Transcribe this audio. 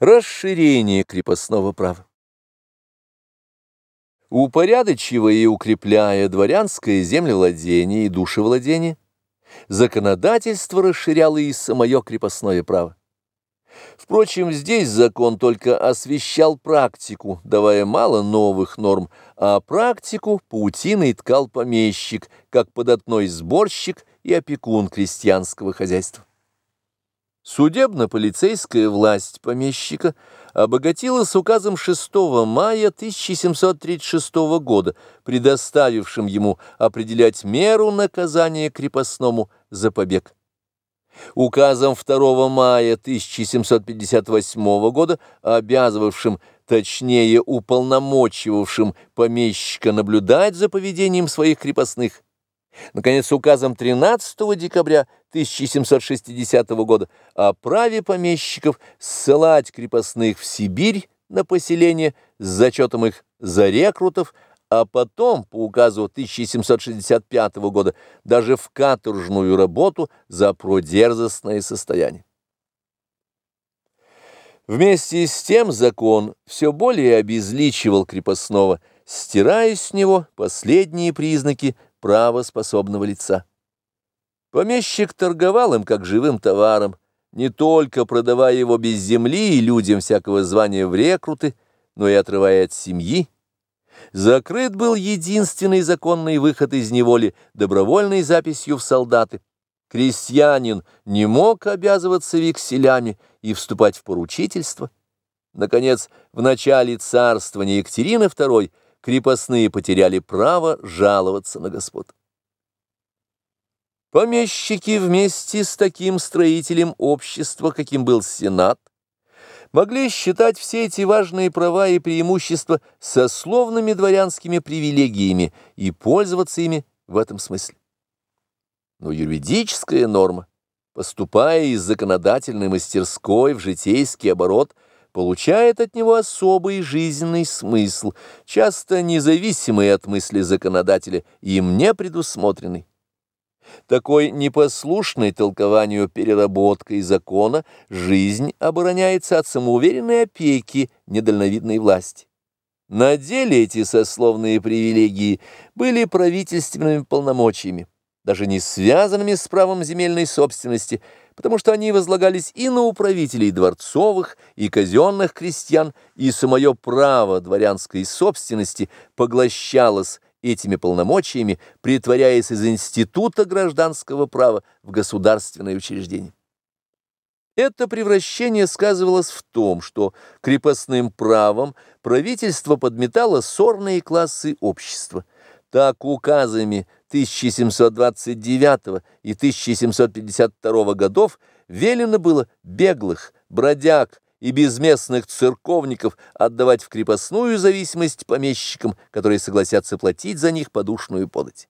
Расширение крепостного права. Упорядочивая и укрепляя дворянское землевладение и душевладение, законодательство расширяло и самое крепостное право. Впрочем, здесь закон только освещал практику, давая мало новых норм, а практику паутиной ткал помещик, как податной сборщик и опекун крестьянского хозяйства. Судебно-полицейская власть помещика обогатилась указом 6 мая 1736 года, предоставившим ему определять меру наказания крепостному за побег. Указом 2 мая 1758 года, обязывавшим, точнее уполномочивавшим помещика наблюдать за поведением своих крепостных, Наконец, указом 13 декабря 1760 года о праве помещиков ссылать крепостных в Сибирь на поселение с зачетом их за рекрутов, а потом, по указу 1765 года, даже в каторжную работу за продерзостное состояние. Вместе с тем закон все более обезличивал крепостного, стирая с него последние признаки правоспособного лица. Помещик торговал им как живым товаром, не только продавая его без земли и людям всякого звания в рекруты, но и отрывая от семьи. Закрыт был единственный законный выход из неволи добровольной записью в солдаты. Крестьянин не мог обязываться векселями и вступать в поручительство. Наконец, в начале царствования Екатерины II крепостные потеряли право жаловаться на господ. Помещики вместе с таким строителем общества, каким был Сенат, могли считать все эти важные права и преимущества сословными дворянскими привилегиями и пользоваться ими в этом смысле. Но юридическая норма, поступая из законодательной мастерской в житейский оборот – получает от него особый жизненный смысл, часто независимый от мысли законодателя, им не предусмотренный. Такой непослушной толкованию переработкой закона жизнь обороняется от самоуверенной опеки недальновидной власти. На деле эти сословные привилегии были правительственными полномочиями, даже не связанными с правом земельной собственности, потому что они возлагались и на управителей дворцовых, и казенных крестьян, и самое право дворянской собственности поглощалось этими полномочиями, притворяясь из института гражданского права в государственное учреждение. Это превращение сказывалось в том, что крепостным правом правительство подметало сорные классы общества. Так указами 1729 и 1752 годов велено было беглых, бродяг и безместных церковников отдавать в крепостную зависимость помещикам, которые согласятся платить за них подушную подать.